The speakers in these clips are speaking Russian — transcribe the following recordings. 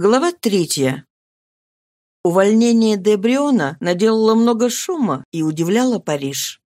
Глава третья. Увольнение Дебриона наделало много шума и удивляло Париж.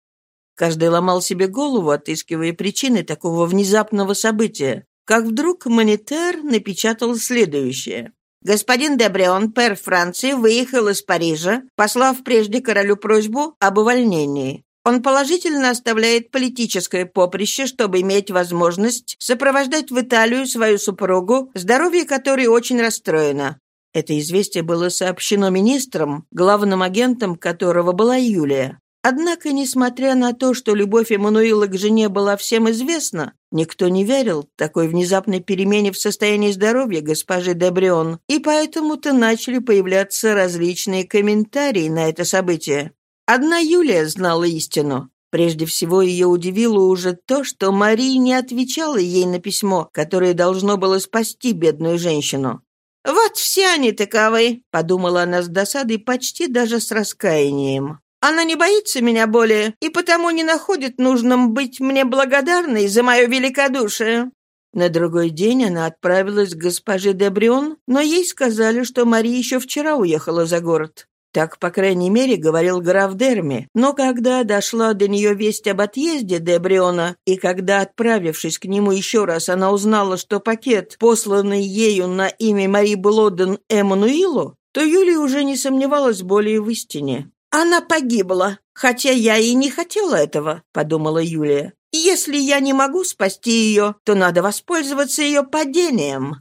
Каждый ломал себе голову, отыскивая причины такого внезапного события, как вдруг Монитер напечатал следующее. Господин Дебрион, пэр Франции, выехал из Парижа, послав прежде королю просьбу об увольнении. Он положительно оставляет политическое поприще, чтобы иметь возможность сопровождать в Италию свою супругу, здоровье которой очень расстроено. Это известие было сообщено министром, главным агентом которого была Юлия. Однако, несмотря на то, что любовь Эммануила к жене была всем известна, никто не верил такой внезапной перемене в состоянии здоровья госпожи Дебрион, и поэтому-то начали появляться различные комментарии на это событие. Одна Юлия знала истину. Прежде всего ее удивило уже то, что Мария не отвечала ей на письмо, которое должно было спасти бедную женщину. «Вот все они таковы», — подумала она с досадой, почти даже с раскаянием. «Она не боится меня более и потому не находит нужным быть мне благодарной за мое великодушие». На другой день она отправилась к госпоже Дебрион, но ей сказали, что Мария еще вчера уехала за город. Так, по крайней мере, говорил граф Дерми. Но когда дошла до нее весть об отъезде Дебриона, и когда, отправившись к нему еще раз, она узнала, что пакет, посланный ею на имя Мари Блоден Эммануилу, то Юлия уже не сомневалась более в истине. «Она погибла, хотя я и не хотела этого», — подумала Юлия. «Если я не могу спасти ее, то надо воспользоваться ее падением».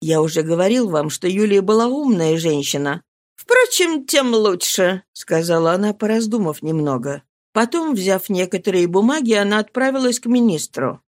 Я уже говорил вам, что Юлия была умная женщина, «Впрочем, тем лучше», — сказала она, пораздумав немного. Потом, взяв некоторые бумаги, она отправилась к министру.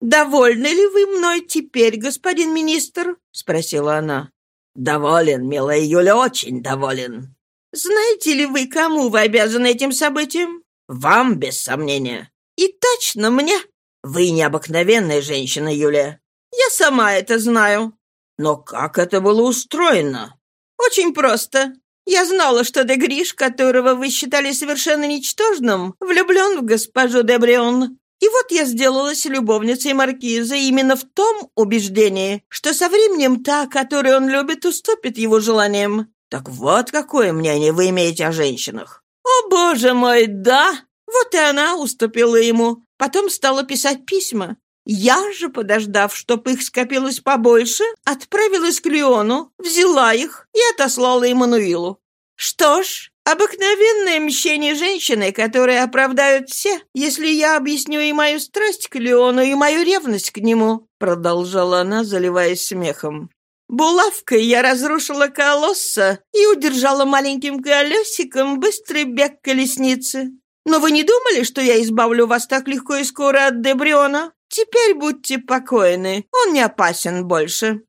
«Довольны ли вы мной теперь, господин министр?» — спросила она. «Доволен, милая Юля, очень доволен». «Знаете ли вы, кому вы обязаны этим событием?» «Вам, без сомнения». «И точно мне?» «Вы необыкновенная женщина, Юля». «Я сама это знаю». «Но как это было устроено?» «Очень просто. Я знала, что Дегриш, которого вы считали совершенно ничтожным, влюблен в госпожу Дебрион. И вот я сделалась любовницей маркиза именно в том убеждении, что со временем та, которую он любит, уступит его желаниям. Так вот какое мнение вы имеете о женщинах. О, боже мой, да! Вот и она уступила ему. Потом стала писать письма. Я же, подождав, чтоб их скопилось побольше, отправилась к Леону, взяла их и отослала Эммануилу. Что ж, обыкновенное мщение женщины, которые оправдают все, если я объясню и мою страсть к Леону, и мою ревность к нему, продолжала она, заливаясь смехом. Булавкой я разрушила колосса и удержала маленьким колесиком быстрый бег колесницы. Но вы не думали, что я избавлю вас так легко и скоро от Дебриона? Теперь будьте покойны, он не опасен больше».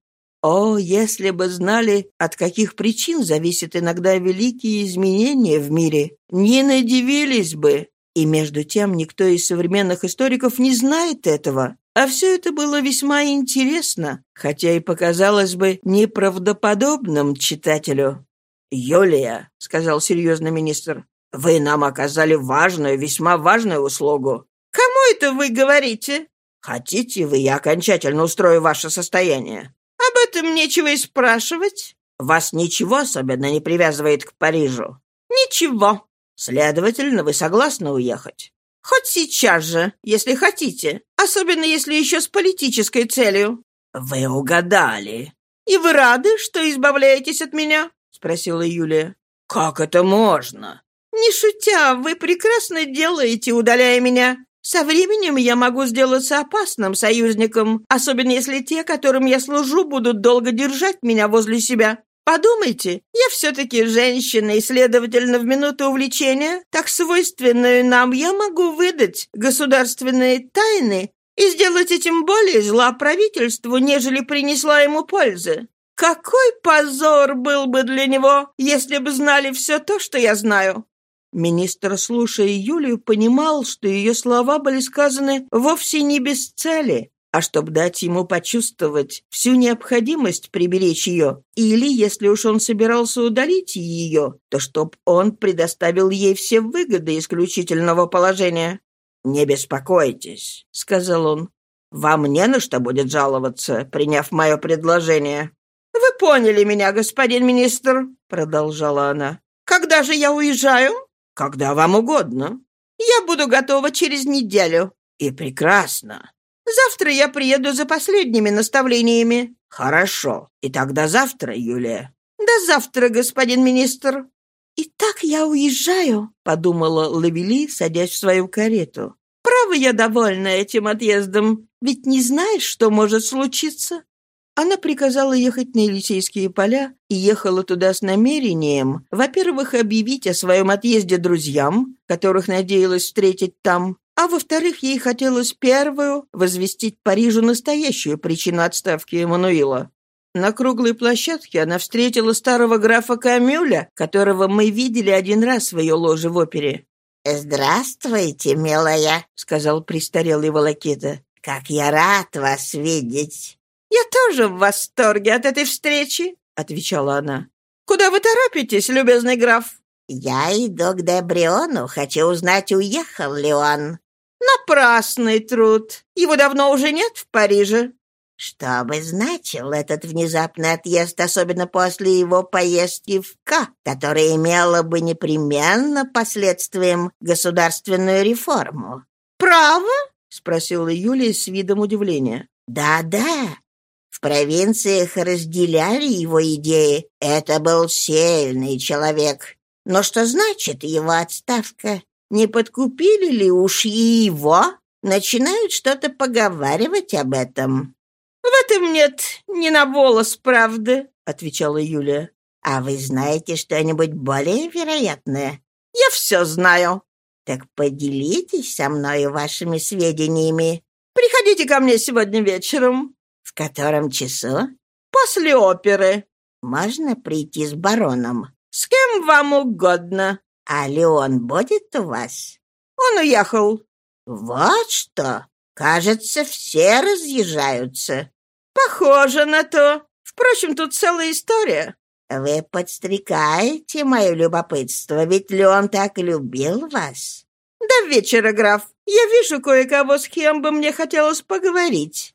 О, если бы знали, от каких причин зависят иногда великие изменения в мире, не надивились бы. И между тем никто из современных историков не знает этого. А все это было весьма интересно, хотя и показалось бы неправдоподобным читателю. «Юлия», — сказал серьезно министр, — «вы нам оказали важную, весьма важную услугу». «Кому это вы говорите?» Хотите вы, я окончательно устрою ваше состояние? Об этом нечего и спрашивать. Вас ничего особенно не привязывает к Парижу? Ничего. Следовательно, вы согласны уехать? Хоть сейчас же, если хотите. Особенно, если еще с политической целью. Вы угадали. И вы рады, что избавляетесь от меня? Спросила Юлия. Как это можно? Не шутя, вы прекрасно делаете, удаляя меня. Со временем я могу сделаться опасным союзником, особенно если те, которым я служу, будут долго держать меня возле себя. Подумайте, я все-таки женщина, и, следовательно, в минуту увлечения, так свойственную нам, я могу выдать государственные тайны и сделать этим более зла правительству, нежели принесла ему пользы. Какой позор был бы для него, если бы знали все то, что я знаю. Министр, слушая Юлию, понимал, что ее слова были сказаны вовсе не без цели, а чтобы дать ему почувствовать всю необходимость приберечь ее, или, если уж он собирался удалить ее, то чтоб он предоставил ей все выгоды исключительного положения. «Не беспокойтесь», — сказал он. «Вам не на что будет жаловаться, приняв мое предложение. «Вы поняли меня, господин министр», — продолжала она. «Когда же я уезжаю?» «Когда вам угодно». «Я буду готова через неделю». «И прекрасно. Завтра я приеду за последними наставлениями». «Хорошо. И тогда завтра, Юлия». «До завтра, господин министр». «И так я уезжаю», — подумала Лавели, садясь в свою карету. «Право я довольна этим отъездом, ведь не знаешь, что может случиться». Она приказала ехать на Елисейские поля и ехала туда с намерением, во-первых, объявить о своем отъезде друзьям, которых надеялась встретить там, а во-вторых, ей хотелось первую возвестить Парижу настоящую причину отставки Эммануила. На круглой площадке она встретила старого графа Камюля, которого мы видели один раз в ее ложе в опере. «Здравствуйте, милая», — сказал престарелый волокита. «Как я рад вас видеть!» «Я тоже в восторге от этой встречи», — отвечала она. «Куда вы торопитесь, любезный граф?» «Я иду к Дебриону, хочу узнать, уехал ли он». «Напрасный труд. Его давно уже нет в Париже». Что бы значил этот внезапный отъезд, особенно после его поездки в К, которая имела бы непременно последствием государственную реформу? «Право?» — спросила Юлия с видом удивления. «Да-да, провинциях разделяли его идеи. Это был сильный человек. Но что значит его отставка? Не подкупили ли уж и его? Начинают что-то поговаривать об этом. «В этом нет ни на волос правды», — отвечала Юлия. «А вы знаете что-нибудь более вероятное?» «Я все знаю». «Так поделитесь со мной вашими сведениями». «Приходите ко мне сегодня вечером». «В котором часу?» «После оперы». «Можно прийти с бароном?» «С кем вам угодно». «А Леон будет у вас?» «Он уехал». «Вот что! Кажется, все разъезжаются». «Похоже на то. Впрочем, тут целая история». «Вы подстрекаете мое любопытство, ведь Леон так любил вас». «До вечера, граф. Я вижу кое-кого, с кем бы мне хотелось поговорить».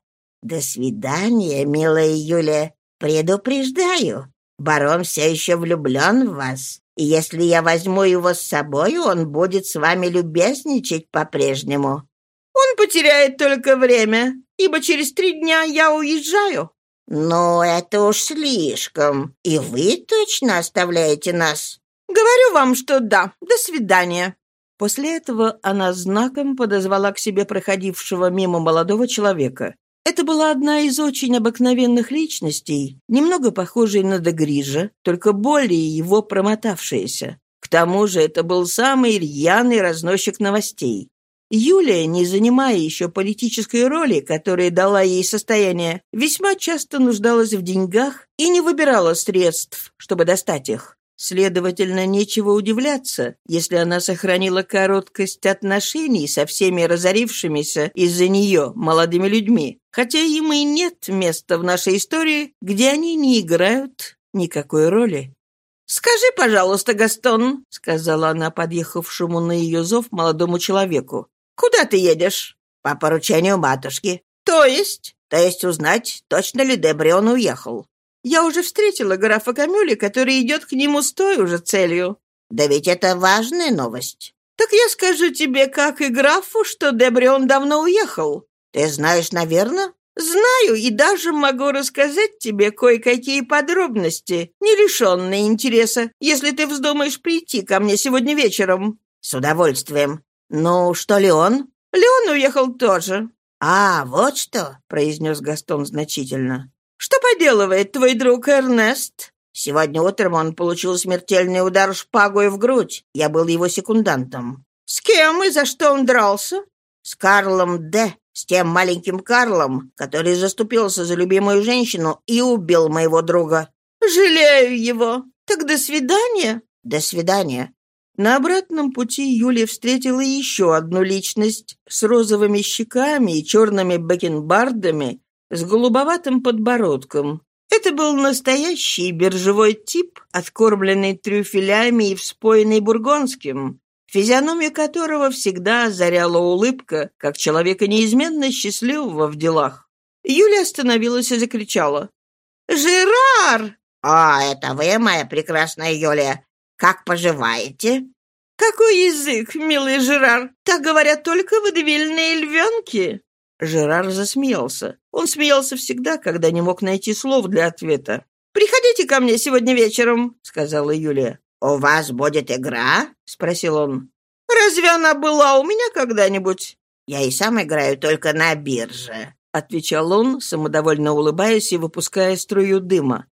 «До свидания, милая Юлия. Предупреждаю, барон все еще влюблен в вас, и если я возьму его с собой, он будет с вами любезничать по-прежнему». «Он потеряет только время ибо через три дня я уезжаю». «Ну, это уж слишком. И вы точно оставляете нас?» «Говорю вам, что да. До свидания». После этого она знаком подозвала к себе проходившего мимо молодого человека. Это была одна из очень обыкновенных личностей, немного похожей на Дегрижа, только более его промотавшаяся. К тому же это был самый рьяный разносчик новостей. Юлия, не занимая еще политической роли, которая дала ей состояние, весьма часто нуждалась в деньгах и не выбирала средств, чтобы достать их. Следовательно, нечего удивляться, если она сохранила короткость отношений со всеми разорившимися из-за нее молодыми людьми, хотя им и нет места в нашей истории, где они не играют никакой роли. «Скажи, пожалуйста, Гастон», — сказала она подъехавшему на ее зов молодому человеку, «Куда ты едешь?» «По поручению матушки». «То есть?» «То есть узнать, точно ли Дебрион уехал». «Я уже встретила графа Камюли, который идет к нему с той уже целью». «Да ведь это важная новость». «Так я скажу тебе, как и графу, что Дебрион давно уехал». «Ты знаешь, наверное?» «Знаю и даже могу рассказать тебе кое-какие подробности, не лишенные интереса, если ты вздумаешь прийти ко мне сегодня вечером». «С удовольствием. «Ну, что ли он?» «Леон уехал тоже». «А, вот что», — произнес Гастон значительно. «Что поделывает твой друг Эрнест?» «Сегодня утром он получил смертельный удар шпагой в грудь. Я был его секундантом». «С кем и за что он дрался?» «С Карлом Д., с тем маленьким Карлом, который заступился за любимую женщину и убил моего друга». «Жалею его. Так до свидания». «До свидания. На обратном пути Юлия встретила еще одну личность с розовыми щеками и черными бакенбардами, с голубоватым подбородком. Это был настоящий биржевой тип, откормленный трюфелями и вспоенный бургонским, физиономию которого всегда озаряла улыбка, как человека неизменно счастливого в делах. Юля остановилась и закричала. «Жерар!» «О, это вы, моя прекрасная Юлия! Как поживаете?» «Какой язык, милый Жерар! Так говорят только водевильные львенки!» Жерар засмеялся. Он смеялся всегда, когда не мог найти слов для ответа. «Приходите ко мне сегодня вечером», — сказала Юлия. «У вас будет игра?» — спросил он. «Разве она была у меня когда-нибудь?» «Я и сам играю только на бирже», — отвечал он, самодовольно улыбаясь и выпуская струю дыма.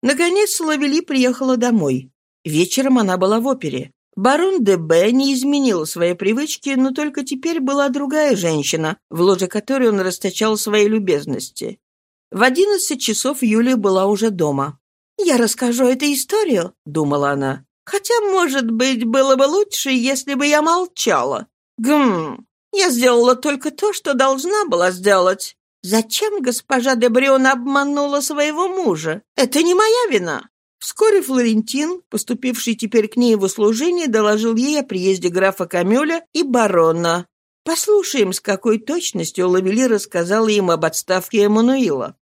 Наконец Лавели приехала домой. Вечером она была в опере. Барон де Б не изменил свои привычки, но только теперь была другая женщина, в ложе которой он расточал свои любезности. В одиннадцать часов Юлия была уже дома. «Я расскажу эту историю», — думала она. «Хотя, может быть, было бы лучше, если бы я молчала. Гм, я сделала только то, что должна была сделать. Зачем госпожа де Брион обманула своего мужа? Это не моя вина. Вскоре Флорентин, поступивший теперь к ней в услужение, доложил ей о приезде графа Камюля и барона. Послушаем, с какой точностью Лавели рассказала им об отставке Эммануила.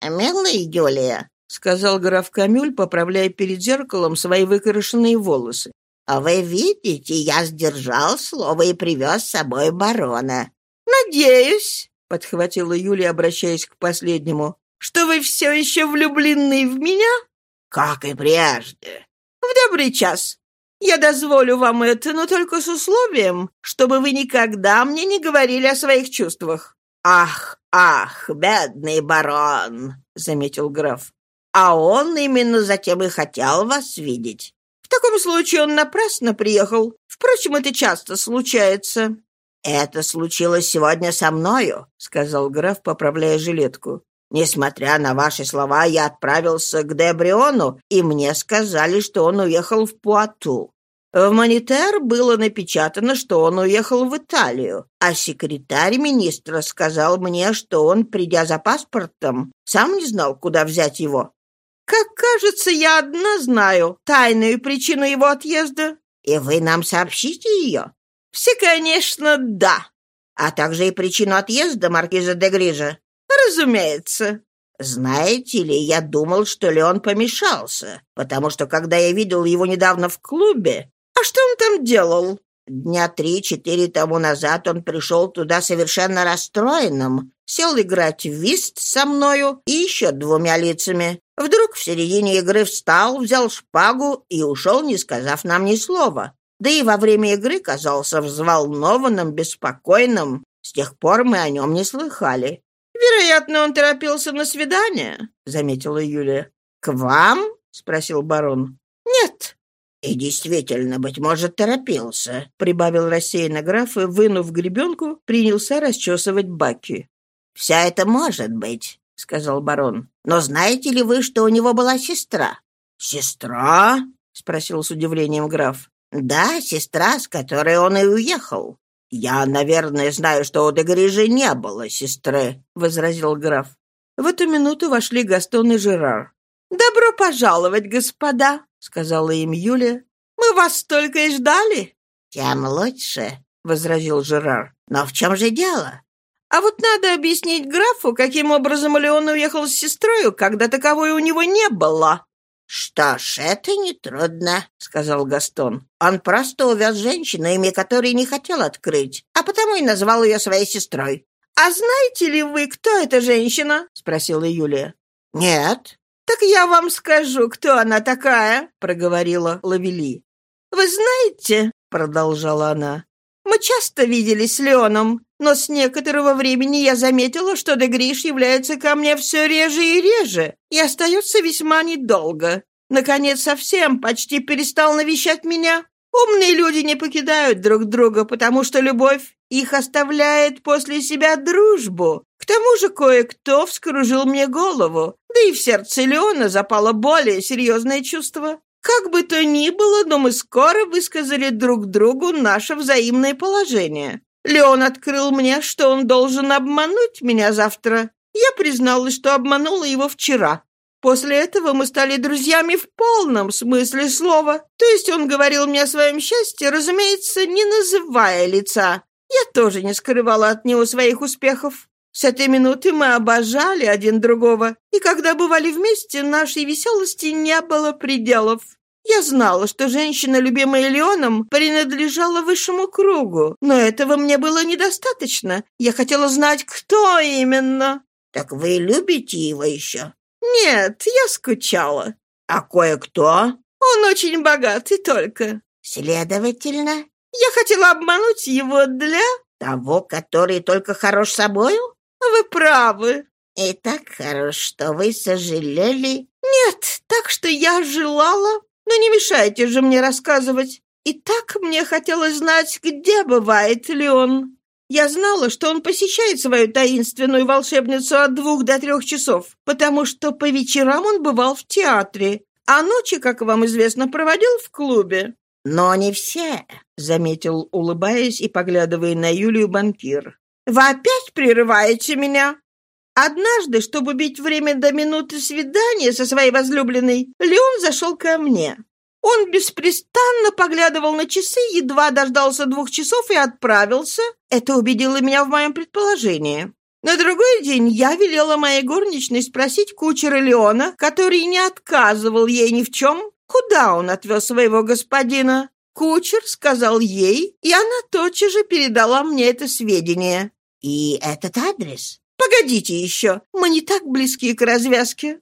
«Милая Юлия», — сказал граф Камюль, поправляя перед зеркалом свои выкрашенные волосы. «А вы видите, я сдержал слово и привез с собой барона». «Надеюсь», — подхватила Юлия, обращаясь к последнему, «что вы все еще влюблены в меня?» «Как и прежде». «В добрый час. Я дозволю вам это, но только с условием, чтобы вы никогда мне не говорили о своих чувствах». «Ах, ах, бедный барон», — заметил граф. «А он именно затем и хотел вас видеть». «В таком случае он напрасно приехал. Впрочем, это часто случается». «Это случилось сегодня со мною», — сказал граф, поправляя жилетку. «Несмотря на ваши слова, я отправился к Дебриону, и мне сказали, что он уехал в Пуату. В «Монитер» было напечатано, что он уехал в Италию, а секретарь министра сказал мне, что он, придя за паспортом, сам не знал, куда взять его. «Как кажется, я одна знаю тайную причину его отъезда». «И вы нам сообщите ее?» «Все, конечно, да». «А также и причину отъезда маркиза де Грижа?» «Разумеется». «Знаете ли, я думал, что Леон помешался, потому что, когда я видел его недавно в клубе...» «А что он там делал?» Дня три-четыре тому назад он пришел туда совершенно расстроенным, сел играть в вист со мною и еще двумя лицами. Вдруг в середине игры встал, взял шпагу и ушел, не сказав нам ни слова. Да и во время игры казался взволнованным, беспокойным. С тех пор мы о нем не слыхали. «Вероятно, он торопился на свидание», — заметила Юлия. «К вам?» — спросил барон. «Нет». «И действительно, быть может, торопился», — прибавил рассеянно граф и, вынув гребенку, принялся расчесывать баки. «Вся это может быть», — сказал барон. «Но знаете ли вы, что у него была сестра?» «Сестра?» — спросил с удивлением граф. «Да, сестра, с которой он и уехал». «Я, наверное, знаю, что у Дегрижи не было сестры», — возразил граф. В эту минуту вошли Гастон и Жерар. «Добро пожаловать, господа», — сказала им Юлия. «Мы вас только и ждали». «Тем лучше», — возразил Жерар. «Но в чем же дело?» «А вот надо объяснить графу, каким образом Леон уехал с сестрой, когда таковой у него не было». «Что ж, это нетрудно», — сказал Гастон. «Он просто увез женщину, имя которой не хотел открыть, а потому и назвал ее своей сестрой». «А знаете ли вы, кто эта женщина?» — спросила Юлия. «Нет». «Так я вам скажу, кто она такая», — проговорила Лавели. «Вы знаете», — продолжала она, мы часто виделись с Леоном, но с некоторого времени я заметила, что Дегриш является ко мне все реже и реже и остается весьма недолго. Наконец, совсем почти перестал навещать меня. Умные люди не покидают друг друга, потому что любовь их оставляет после себя дружбу. К тому же кое-кто вскружил мне голову, да и в сердце Леона запало более серьезное чувство. Как бы то ни было, но мы скоро высказали друг другу наше взаимное положение. Леон открыл мне, что он должен обмануть меня завтра. Я призналась, что обманула его вчера. После этого мы стали друзьями в полном смысле слова. То есть он говорил мне о своем счастье, разумеется, не называя лица. Я тоже не скрывала от него своих успехов. С этой минуты мы обожали один другого, и когда бывали вместе, нашей веселости не было пределов. Я знала, что женщина, любимая Леоном, принадлежала высшему кругу, но этого мне было недостаточно. Я хотела знать, кто именно. «Так вы любите его еще?» «Нет, я скучала». «А кое-кто?» «Он очень богатый только». «Следовательно?» «Я хотела обмануть его для...» «Того, который только хорош собою?» «Вы правы». «И так хорош, что вы сожалели?» «Нет, так что я желала но не мешайте же мне рассказывать. И так мне хотелось знать, где бывает Леон. Я знала, что он посещает свою таинственную волшебницу от двух до трех часов, потому что по вечерам он бывал в театре, а ночи, как вам известно, проводил в клубе. «Но не все», — заметил, улыбаясь и поглядывая на Юлию банкир. «Вы опять прерываете меня?» Однажды, чтобы убить время до минуты свидания со своей возлюбленной, Леон зашел ко мне. Он беспрестанно поглядывал на часы, едва дождался двух часов и отправился. Это убедило меня в моем предположении. На другой день я велела моей горничной спросить кучера Леона, который не отказывал ей ни в чем, куда он отвез своего господина. Кучер сказал ей, и она тотчас же передала мне это сведение. «И этот адрес?» Погодите еще, мы не так близки к развязке.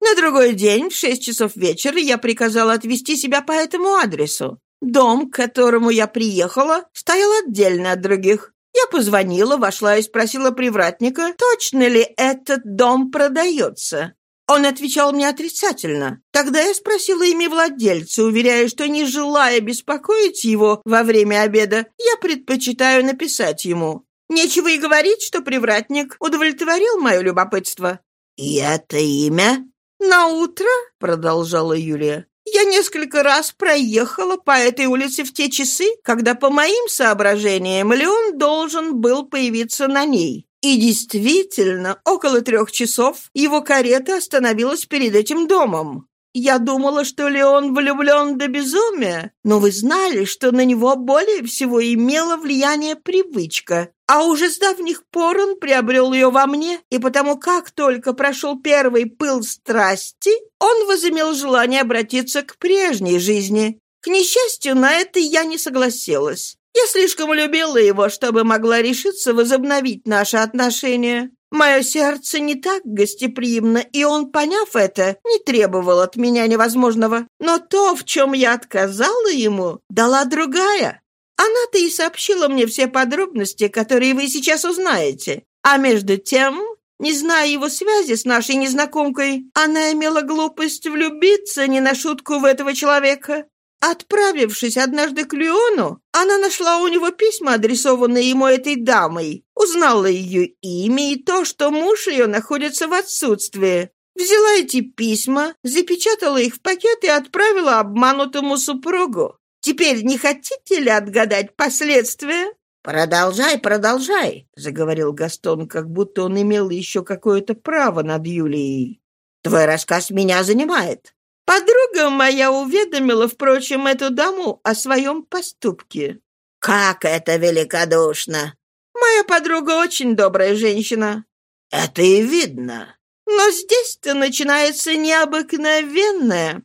На другой день, в шесть часов вечера, я приказала отвезти себя по этому адресу. Дом, к которому я приехала, стоял отдельно от других. Я позвонила, вошла и спросила привратника, точно ли этот дом продается. Он отвечал мне отрицательно. Тогда я спросила имя владельца, уверяя, что, не желая беспокоить его во время обеда, я предпочитаю написать ему. Нечего и говорить, что привратник удовлетворил мое любопытство. «И это имя?» «На утро», — продолжала Юлия, «я несколько раз проехала по этой улице в те часы, когда, по моим соображениям, Леон должен был появиться на ней. И действительно, около трех часов его карета остановилась перед этим домом. Я думала, что Леон влюблен до безумия, но вы знали, что на него более всего имела влияние привычка, а уже с давних пор он приобрел ее во мне, и потому как только прошел первый пыл страсти, он возымел желание обратиться к прежней жизни. К несчастью, на это я не согласилась. Я слишком любила его, чтобы могла решиться возобновить наши отношения. Мое сердце не так гостеприимно, и он, поняв это, не требовал от меня невозможного. Но то, в чем я отказала ему, дала другая. Она-то и сообщила мне все подробности, которые вы сейчас узнаете. А между тем, не зная его связи с нашей незнакомкой, она имела глупость влюбиться не на шутку в этого человека. Отправившись однажды к Леону, она нашла у него письма, адресованные ему этой дамой, узнала ее имя и то, что муж ее находится в отсутствии. Взяла эти письма, запечатала их в пакет и отправила обманутому супругу. Теперь не хотите ли отгадать последствия?» «Продолжай, продолжай», — заговорил Гастон, как будто он имел еще какое-то право над Юлией. «Твой рассказ меня занимает. Подруга моя уведомила, впрочем, эту даму о своем поступке. «Как это великодушно!» «Моя подруга очень добрая женщина». «Это и видно». «Но здесь-то начинается необыкновенное.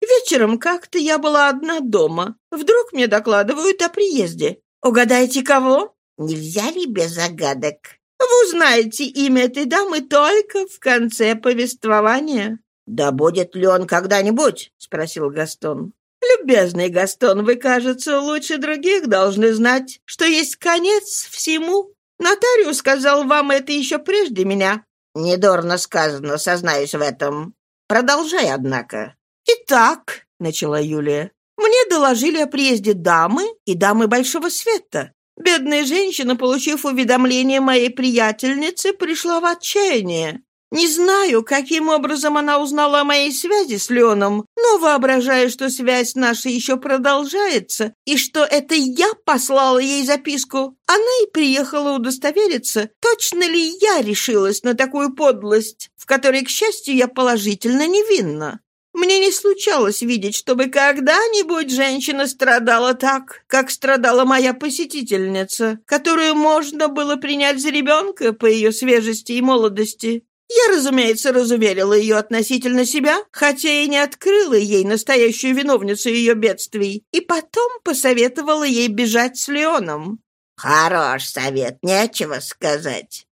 Вечером как-то я была одна дома. Вдруг мне докладывают о приезде. Угадайте, кого?» «Нельзя ли без загадок?» «Вы узнаете имя этой дамы только в конце повествования». «Да будет ли он когда-нибудь?» — спросил Гастон. «Любезный Гастон, вы, кажется, лучше других должны знать, что есть конец всему. Нотариус сказал вам это еще прежде меня». «Недорно сказано, сознаюсь в этом. Продолжай, однако». «Итак», — начала Юлия, — «мне доложили о приезде дамы и дамы Большого Света. Бедная женщина, получив уведомление моей приятельницы, пришла в отчаяние. Не знаю, каким образом она узнала о моей связи с Леоном, но воображаю, что связь наша еще продолжается, и что это я послала ей записку. Она и приехала удостовериться, точно ли я решилась на такую подлость, в которой, к счастью, я положительно невинна. Мне не случалось видеть, чтобы когда-нибудь женщина страдала так, как страдала моя посетительница, которую можно было принять за ребенка по ее свежести и молодости. Я, разумеется, разуверила ее относительно себя, хотя и не открыла ей настоящую виновницу ее бедствий, и потом посоветовала ей бежать с Леоном. «Хорош совет, нечего сказать.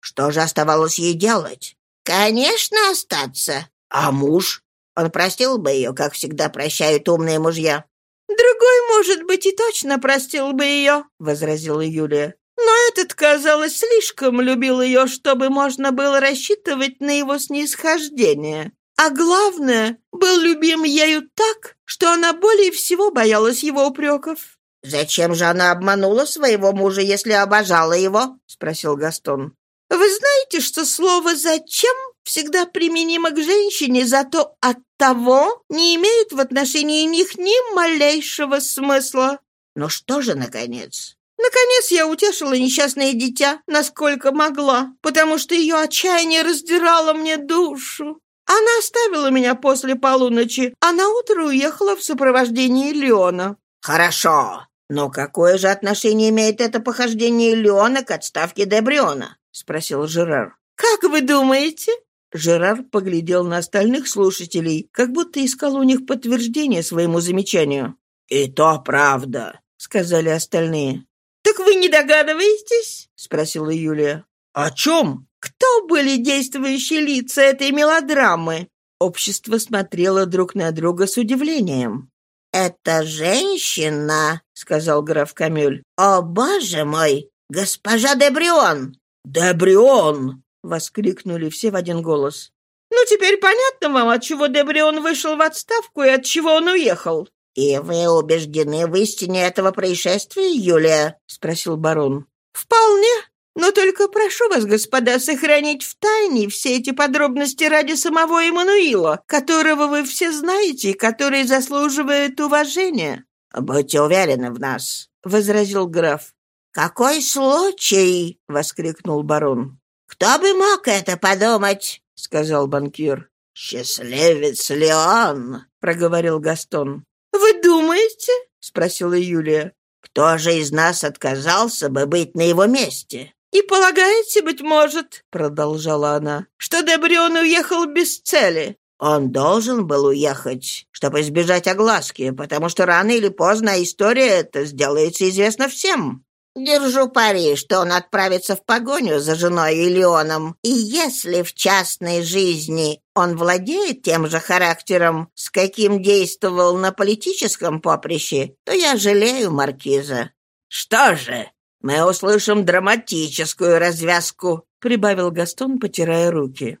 Что же оставалось ей делать? Конечно, остаться. А муж? Он простил бы ее, как всегда прощают умные мужья. «Другой, может быть, и точно простил бы ее», — возразила Юлия. «Но этот, казалось, слишком любил ее, чтобы можно было рассчитывать на его снисхождение. А главное, был любим ею так, что она более всего боялась его упреков». «Зачем же она обманула своего мужа, если обожала его?» — спросил Гастон. «Вы знаете, что слово «зачем» всегда применимо к женщине, зато от того не имеет в отношении них ни малейшего смысла». «Ну что же, наконец?» Наконец я утешила несчастное дитя, насколько могла, потому что ее отчаяние раздирало мне душу. Она оставила меня после полуночи, а наутро уехала в сопровождении Леона. «Хорошо. Но какое же отношение имеет это похождение Леона к отставке Дебриона?» — спросил Жерар. «Как вы думаете?» Жерар поглядел на остальных слушателей, как будто искал у них подтверждение своему замечанию. «И то правда», — сказали остальные. «Так вы не догадываетесь?» — спросила Юлия. «О чем?» «Кто были действующие лица этой мелодрамы?» Общество смотрело друг на друга с удивлением. «Это женщина», — сказал граф Камюль. «О, боже мой! Госпожа Дебрион!» «Дебрион!» — воскликнули все в один голос. «Ну, теперь понятно вам, от чего Дебрион вышел в отставку и от чего он уехал. «И вы убеждены в истине этого происшествия, Юлия?» — спросил барон. «Вполне. Но только прошу вас, господа, сохранить в тайне все эти подробности ради самого Эммануила, которого вы все знаете и который заслуживает уважения». «Будьте уверены в нас», — возразил граф. «Какой случай!» — воскликнул барон. «Кто бы мог это подумать?» — сказал банкир. «Счастливец Леон!» — проговорил Гастон. «Вы думаете?» — спросила Юлия. «Кто же из нас отказался бы быть на его месте?» «И полагаете, быть может, — продолжала она, — что Дебрион уехал без цели?» «Он должен был уехать, чтобы избежать огласки, потому что рано или поздно история эта сделается известна всем. Держу пари, что он отправится в погоню за женой и Леоном. И если в частной жизни он владеет тем же характером, с каким действовал на политическом поприще, то я жалею маркиза. Что же, мы услышим драматическую развязку, прибавил Гастон, потирая руки.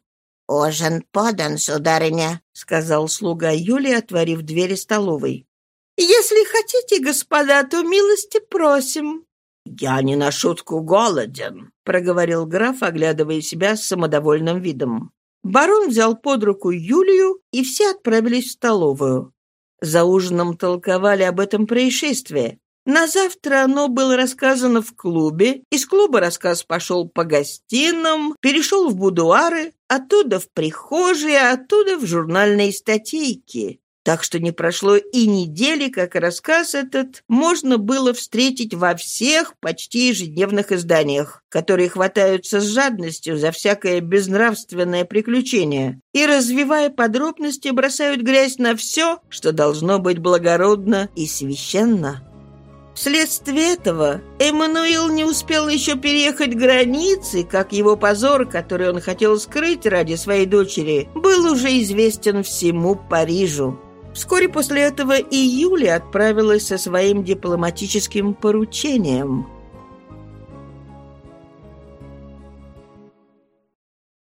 «Ужин подан, сударыня», — сказал слуга Юлия, отворив двери столовой. «Если хотите, господа, то милости просим», «Я не на шутку голоден», — проговорил граф, оглядывая себя с самодовольным видом. Барон взял под руку Юлию, и все отправились в столовую. За ужином толковали об этом происшествии. На завтра оно было рассказано в клубе, из клуба рассказ пошел по гостиным, перешел в будуары, оттуда в прихожие, оттуда в журнальные статейки. Так что не прошло и недели, как рассказ этот можно было встретить во всех почти ежедневных изданиях, которые хватаются с жадностью за всякое безнравственное приключение и, развивая подробности, бросают грязь на все, что должно быть благородно и священно. Вследствие этого Эммануил не успел еще переехать границы, как его позор, который он хотел скрыть ради своей дочери, был уже известен всему Парижу. Вскоре после этого и Юля отправилась со своим дипломатическим поручением.